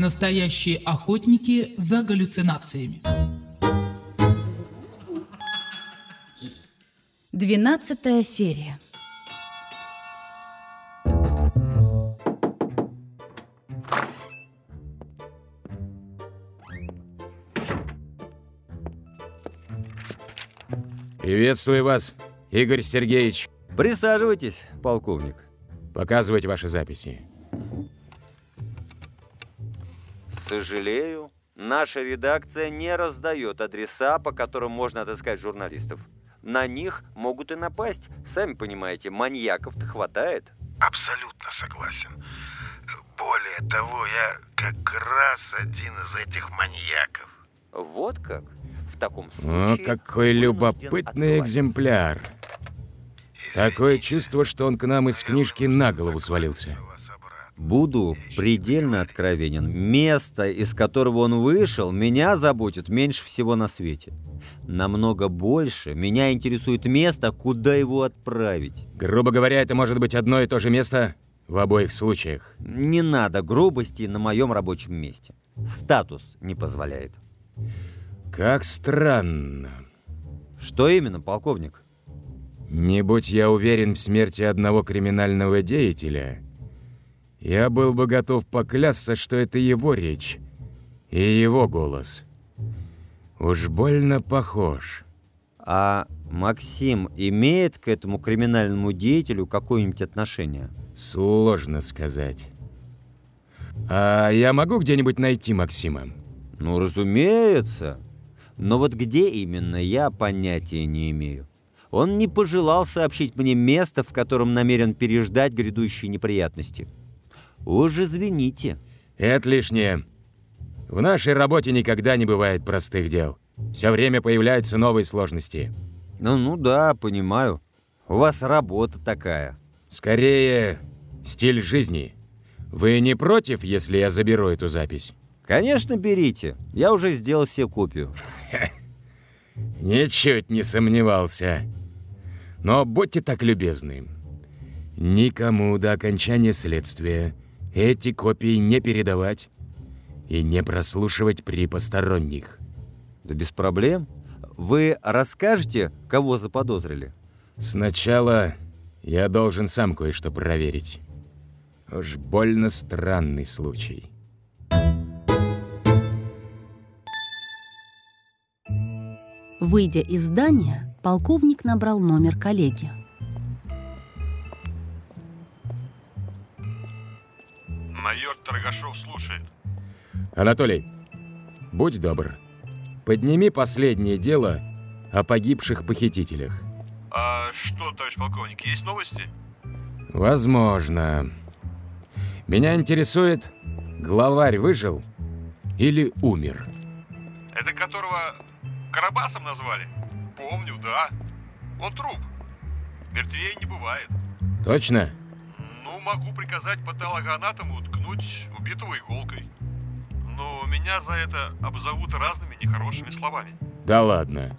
Настоящие охотники за галлюцинациями. Двенадцатая серия. Приветствую вас, Игорь Сергеевич. Присаживайтесь, полковник. Показывайте ваши записи. Сожалею, наша редакция не раздает адреса, по которым можно отыскать журналистов. На них могут и напасть. Сами понимаете, маньяков-то хватает. Абсолютно согласен. Более того, я как раз один из этих маньяков. Вот как? В таком О, случае... какой вынужден любопытный экземпляр. Такое чувство, что он к нам из книжки на голову свалился. Буду предельно откровенен. Место, из которого он вышел, меня заботит меньше всего на свете. Намного больше меня интересует место, куда его отправить. Грубо говоря, это может быть одно и то же место в обоих случаях. Не надо грубости на моем рабочем месте. Статус не позволяет. Как странно. Что именно, полковник? Не будь я уверен в смерти одного криминального деятеля, я был бы готов поклясться, что это его речь и его голос. Уж больно похож. А Максим имеет к этому криминальному деятелю какое-нибудь отношение? Сложно сказать. А я могу где-нибудь найти Максима? Ну, разумеется. Но вот где именно, я понятия не имею. Он не пожелал сообщить мне место, в котором намерен переждать грядущие неприятности. Уж извините. Это лишнее. В нашей работе никогда не бывает простых дел. Все время появляются новые сложности. Ну, ну да, понимаю. У вас работа такая. Скорее, стиль жизни. Вы не против, если я заберу эту запись? Конечно, берите. Я уже сделал себе копию. Ничуть не сомневался. Но будьте так любезны. Никому до окончания следствия эти копии не передавать и не прослушивать при посторонних. Да без проблем. Вы расскажете, кого заподозрили? Сначала я должен сам кое-что проверить. Уж больно странный случай. Выйдя из здания, полковник набрал номер коллеги. Торгашов слушает. Анатолий, будь добр, подними последнее дело о погибших похитителях. А что, товарищ полковник, есть новости? Возможно. Меня интересует, главарь выжил или умер? Это которого Карабасом назвали? Помню, да. Он труп. Мертвее не бывает. Точно? Ну, могу приказать патологоанатому ткнуть убитого иголкой. Но меня за это обзовут разными нехорошими словами. Да ладно.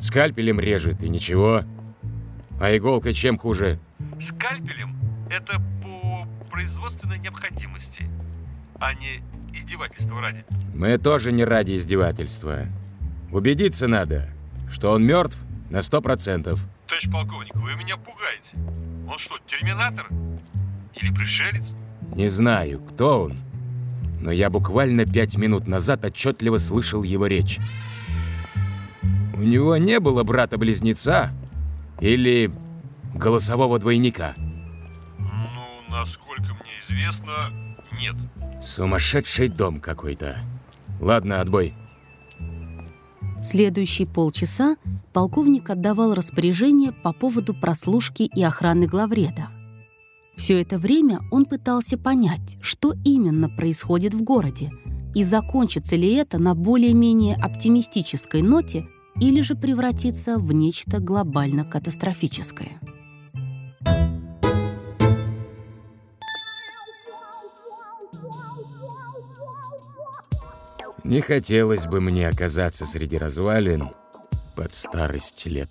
Скальпелем режет и ничего. А иголка чем хуже? Скальпелем это по производственной необходимости, а не издевательство ради. Мы тоже не ради издевательства. Убедиться надо, что он мертв на сто процентов. Товарищ полковник, вы меня пугаете. Он что, терминатор? Или пришелец? Не знаю, кто он, но я буквально пять минут назад отчетливо слышал его речь. У него не было брата-близнеца или голосового двойника. Ну, насколько мне известно, нет. Сумасшедший дом какой-то. Ладно, отбой. Следующие полчаса полковник отдавал распоряжение по поводу прослушки и охраны главреда. Все это время он пытался понять, что именно происходит в городе, и закончится ли это на более-менее оптимистической ноте или же превратится в нечто глобально катастрофическое. Не хотелось бы мне оказаться среди развалин под старость лет.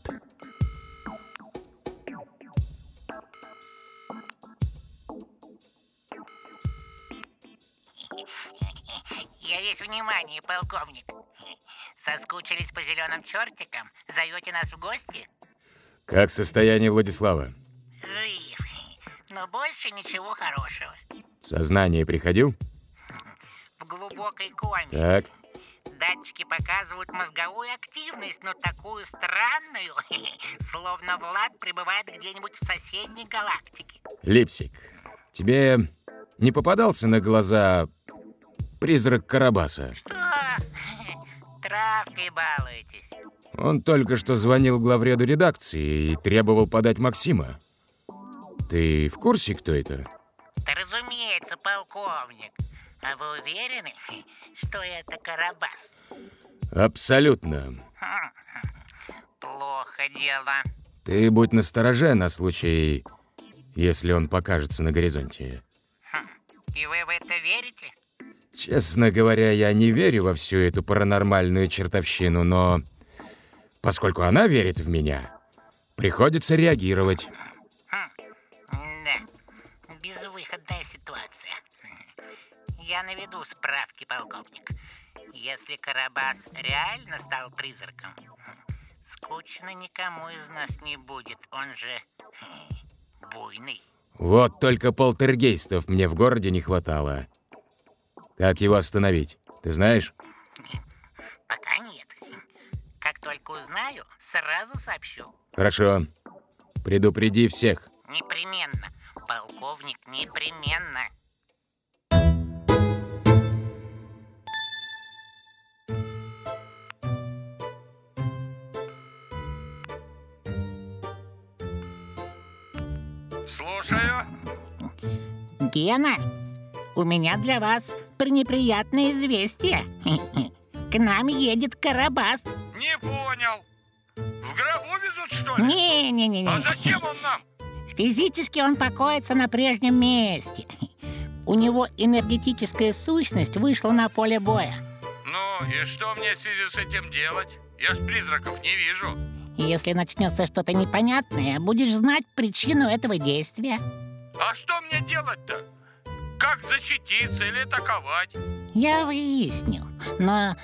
Я весь внимание, полковник. Соскучились по зеленым чертикам? Зовете нас в гости? Как состояние Владислава? Жив. Но больше ничего хорошего. В сознание приходил? Глубокой коме. Так. Датчики показывают мозговую активность, но такую странную, словно Влад пребывает где-нибудь в соседней галактике. Липсик, тебе не попадался на глаза призрак Карабаса? Что? Травкой балуетесь. Он только что звонил главреду редакции и требовал подать Максима. Ты в курсе, кто это? Да разумеется, полковник. А вы уверены, что это Карабас? Абсолютно. Плохо дело. Ты будь настороже на случай, если он покажется на горизонте. И вы в это верите? Честно говоря, я не верю во всю эту паранормальную чертовщину, но поскольку она верит в меня, приходится реагировать. Я наведу справки, полковник. Если Карабас реально стал призраком, скучно никому из нас не будет. Он же буйный. Вот только полтергейстов мне в городе не хватало. Как его остановить? Ты знаешь? Пока нет. Как только узнаю, сразу сообщу. Хорошо. Предупреди всех. Непременно. Полковник, непременно. Слушаю. Гена, у меня для вас пренеприятное известие. К нам едет Карабас. Не понял. В гробу везут, что ли? Не-не-не. А зачем он нам? Физически он покоится на прежнем месте. У него энергетическая сущность вышла на поле боя. Ну, и что мне в связи с этим делать? Я ж призраков не вижу. Если начнется что-то непонятное, будешь знать причину этого действия. А что мне делать-то? Как защититься или атаковать? Я выясню. Но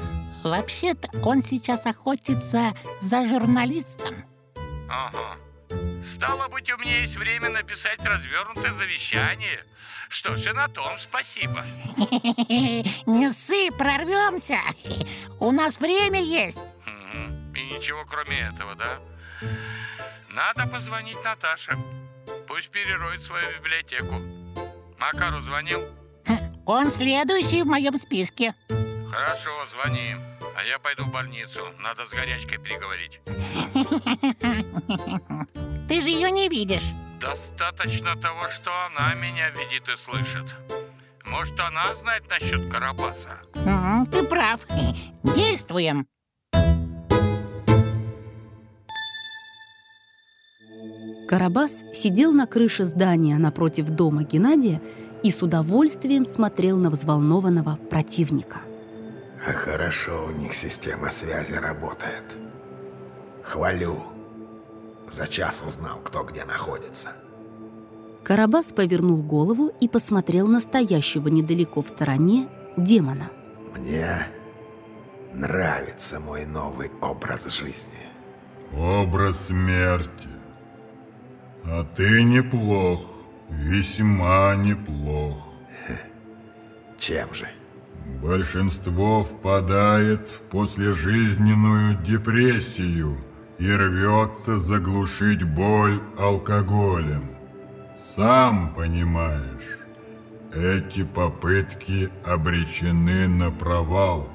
вообще-то он сейчас охотится за журналистом. Ага. Стало быть, у меня есть время написать развернутое завещание. Что ж, и на том спасибо. Не ссы, прорвемся. У нас время есть. Ничего кроме этого, да? Надо позвонить Наташе. Пусть перероет свою библиотеку. Макару звонил? Он следующий в моем списке. Хорошо, звони. А я пойду в больницу. Надо с горячкой переговорить. Ты же ее не видишь. Достаточно того, что она меня видит и слышит. Может, она знает насчет Карабаса? Ты прав. Действуем. Карабас сидел на крыше здания напротив дома Геннадия и с удовольствием смотрел на взволнованного противника. А хорошо у них система связи работает. Хвалю. За час узнал, кто где находится. Карабас повернул голову и посмотрел на стоящего недалеко в стороне демона. Мне нравится мой новый образ жизни. Образ смерти. А ты неплох, весьма неплох. Чем же? Большинство впадает в послежизненную депрессию и рвется заглушить боль алкоголем. Сам понимаешь, эти попытки обречены на провал.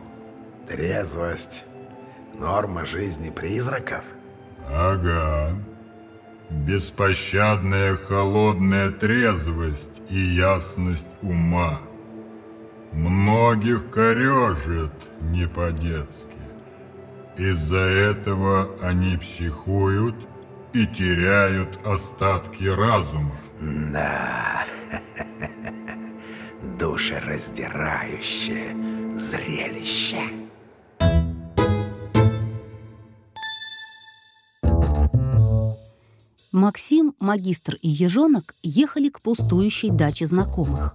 Трезвость – норма жизни призраков? Ага. Беспощадная холодная трезвость и ясность ума. Многих корежит не по-детски. Из-за этого они психуют и теряют остатки разума. Да. Душераздирающее зрелище. Максим, магистр и ежонок ехали к пустующей даче знакомых.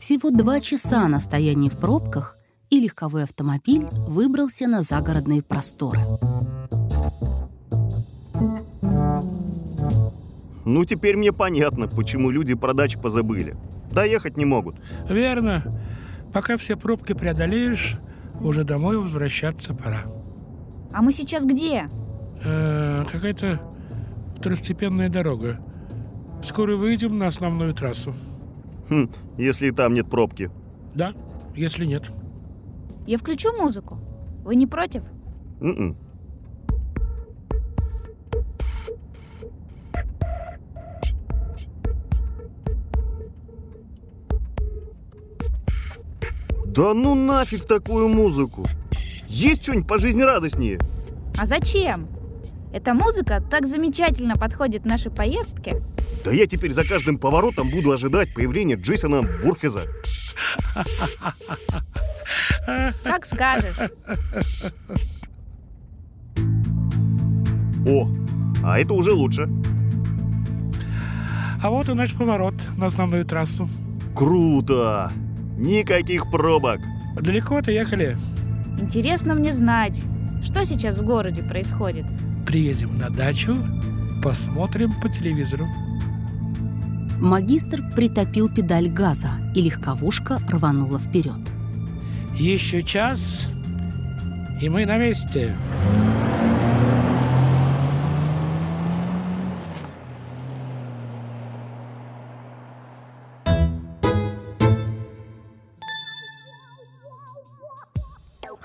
Всего два часа на стоянии в пробках, и легковой автомобиль выбрался на загородные просторы. Ну, теперь мне понятно, почему люди про дачи позабыли. Доехать не могут. Верно. Пока все пробки преодолеешь, уже домой возвращаться пора. А мы сейчас где? Э, какая-то второстепенная дорога. Скоро выйдем на основную трассу. Хм, если и там нет пробки. Да, если нет. Я включу музыку. Вы не против? М-м. Да ну нафиг такую музыку! Есть что-нибудь пожизнерадостнее? А зачем? Эта музыка так замечательно подходит нашей поездке. Да я теперь за каждым поворотом буду ожидать появления Джейсона Бурхеза. Как скажешь. О, а это уже лучше. А вот и наш поворот на основную трассу. Круто! Никаких пробок. Далеко отъехали. Интересно мне знать, что сейчас в городе происходит. Приедем на дачу, посмотрим по телевизору. Магистр притопил педаль газа, и легковушка рванула вперед. Еще час, и мы на месте.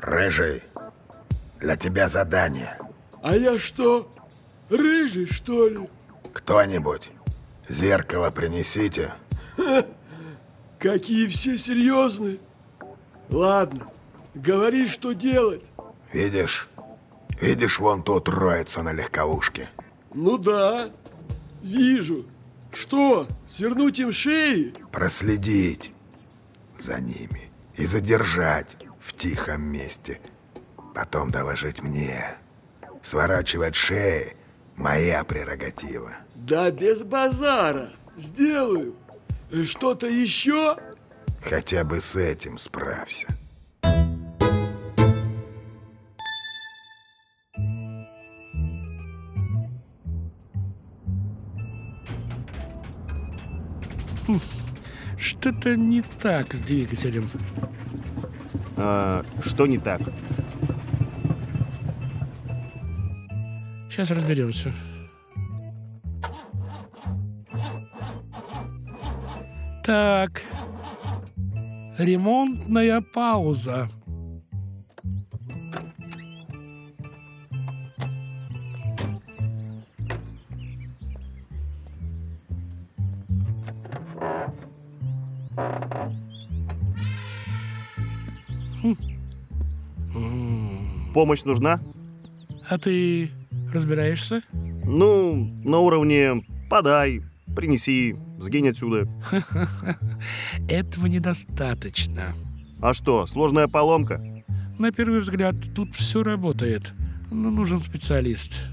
Рыжий, для тебя задание. А я что, рыжий, что ли? Кто-нибудь, зеркало принесите. Какие все серьезные. Ладно, говори, что делать. Видишь? Видишь вон ту троицу на легковушке? Ну да, вижу. Что, свернуть им шеи? Проследить за ними и задержать в тихом месте. Потом доложить мне. Сворачивать шеи – моя прерогатива. Да без базара. Сделаю. Что-то еще? Хотя бы с этим справься. Что-то не так с двигателем. А, что не так? Сейчас разберемся. Так. Ремонтная пауза. Помощь нужна? А ты разбираешься? Ну, на уровне подай, принеси, сгинь отсюда. Этого недостаточно. А что, сложная поломка? На первый взгляд, тут все работает. Но нужен специалист.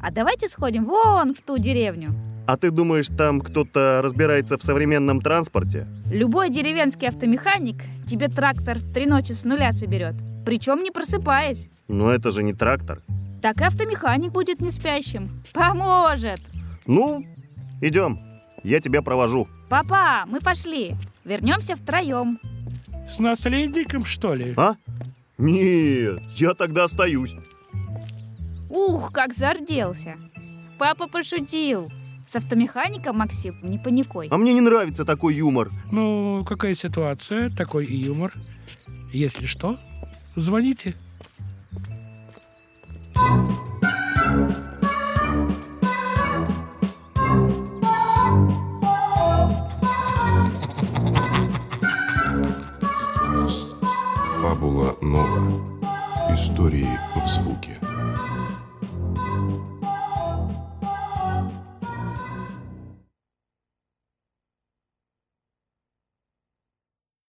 А давайте сходим вон в ту деревню. А ты думаешь, там кто-то разбирается в современном транспорте? Любой деревенский автомеханик тебе трактор в три ночи с нуля соберет. Причем не просыпаясь. Но это же не трактор. Так и автомеханик будет не спящим. Поможет. Ну, идем. Я тебя провожу. Папа, мы пошли. Вернемся втроем. С наследником, что ли? А? Нет, я тогда остаюсь. Ух, как зарделся. Папа пошутил. С автомехаником, Максим, не паникуй. А мне не нравится такой юмор. Ну, какая ситуация, такой и юмор. Если что, звоните. History